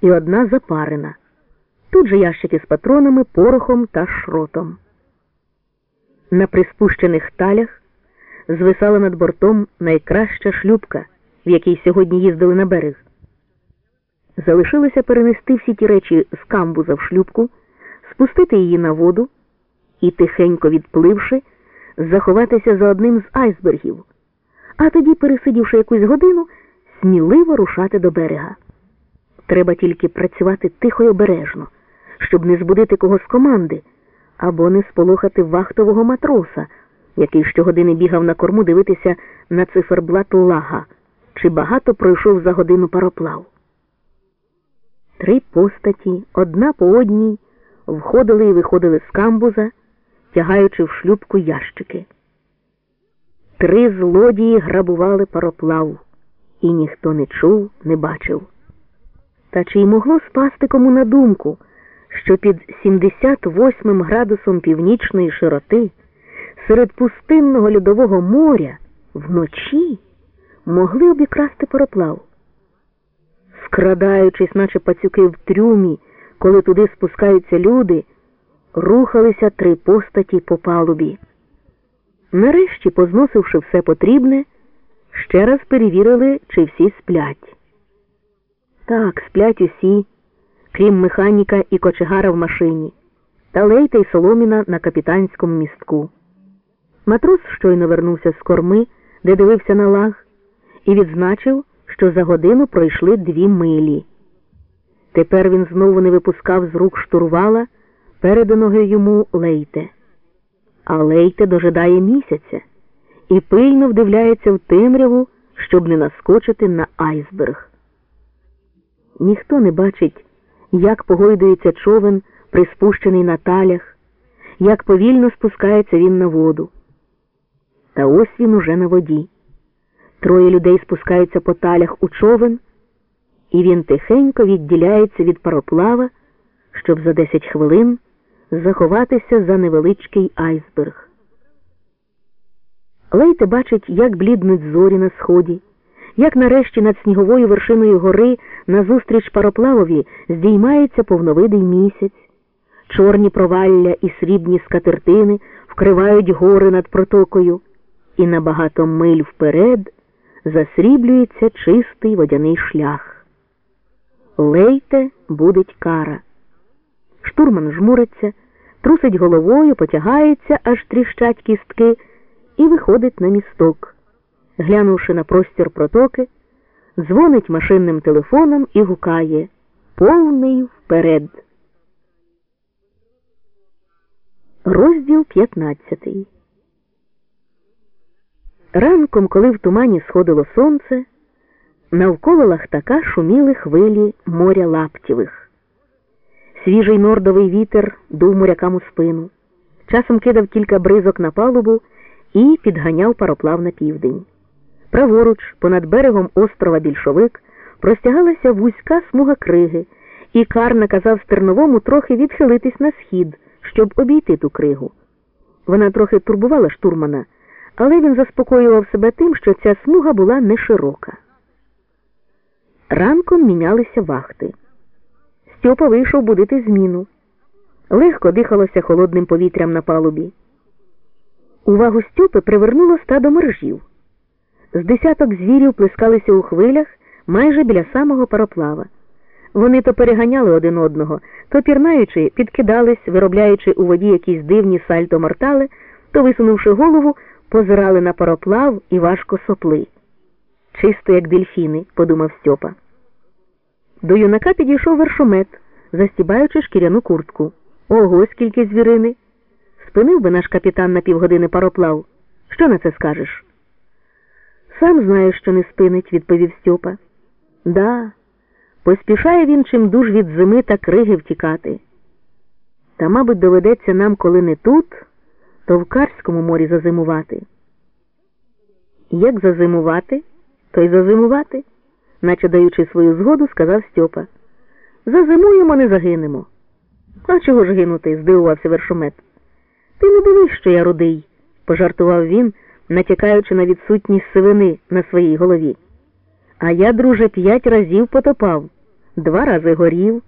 і одна запарена. Тут же ящики з патронами, порохом та шротом. На приспущених талях звисала над бортом найкраща шлюбка, в якій сьогодні їздили на берег. Залишилося перенести всі ті речі з камбуза в шлюбку, спустити її на воду і, тихенько відпливши, заховатися за одним з айсбергів, а тоді, пересидівши якусь годину, сміливо рушати до берега. Треба тільки працювати тихо й обережно, щоб не збудити кого з команди або не сполохати вахтового матроса, який щогодини бігав на корму дивитися на циферблат лага, чи багато пройшов за годину пароплав. Три постаті, одна по одній, входили і виходили з камбуза, тягаючи в шлюбку ящики. Три злодії грабували пароплав, і ніхто не чув, не бачив. Та чи й могло спасти кому на думку, що під 78 градусом північної широти серед пустинного льодового моря вночі могли обікрасти пароплав? Скрадаючись, наче пацюки в трюмі, коли туди спускаються люди, рухалися три постаті по палубі. Нарешті, позносивши все потрібне, ще раз перевірили, чи всі сплять. Так, сплять усі, крім механіка і кочегара в машині, та Лейта й Соломіна на капітанському містку. Матрос щойно вернувся з корми, де дивився на лаг, і відзначив, що за годину пройшли дві милі. Тепер він знову не випускав з рук штурвала, переданого йому Лейте. А Лейте дожидає місяця і пильно вдивляється в темряву, щоб не наскочити на айсберг. Ніхто не бачить, як погойдується човен, приспущений на талях, як повільно спускається він на воду. Та ось він уже на воді. Троє людей спускаються по талях у човен, і він тихенько відділяється від пароплава, щоб за 10 хвилин заховатися за невеличкий айсберг. Лейте бачить, як бліднуть зорі на сході, як нарешті над сніговою вершиною гори назустріч пароплавові здіймається повновидий місяць, чорні провалля і срібні скатертини вкривають гори над протокою, і на багато миль вперед засріблюється чистий водяний шлях. Лейте будить кара. Штурман жмуриться, трусить головою, потягається, аж тріщать кістки, і виходить на місток. Глянувши на простір протоки, дзвонить машинним телефоном і гукає Повний вперед. Розділ 15 Ранком, коли в тумані сходило сонце, навколо лахтака шуміли хвилі моря лаптєвих. Свіжий нордовий вітер дув морякам у спину, часом кидав кілька бризок на палубу і підганяв пароплав на південь. Праворуч, понад берегом острова Більшовик, простягалася вузька смуга криги, і Кар наказав стерновому трохи відхилитись на схід, щоб обійти ту кригу. Вона трохи турбувала штурмана, але він заспокоював себе тим, що ця смуга була не широка. Ранком мінялися вахти. Стьопа вийшов будити зміну. Легко дихалося холодним повітрям на палубі. Увагу Стьопи привернуло стадо мержів. З десяток звірів плескалися у хвилях майже біля самого пароплава. Вони то переганяли один одного, то пірнаючи, підкидались, виробляючи у воді якісь дивні сальто мортали, то, висунувши голову, позирали на пароплав і важко сопли. Чисто, як дельфіни, подумав Стьопа. До юнака підійшов вершомет, застібаючи шкіряну куртку. Ого, скільки звірини. Спинив би наш капітан на півгодини пароплав. Що на це скажеш? Сам знаю, що не спинить, відповів Стьопа. Да, поспішає він чим дуж від зими та криги втікати. Та, мабуть, доведеться нам, коли не тут, то в Карському морі зазимувати. Як зазимувати, то й зазимувати, наче даючи свою згоду, сказав Стьопа. Зазимуємо, не загинемо. А чого ж гинути? здивувався вершомет. Ти не дивись, що я рудий, пожартував він, натякаючи на відсутність сивини на своїй голові. А я, друже, п'ять разів потопав. два рази горів,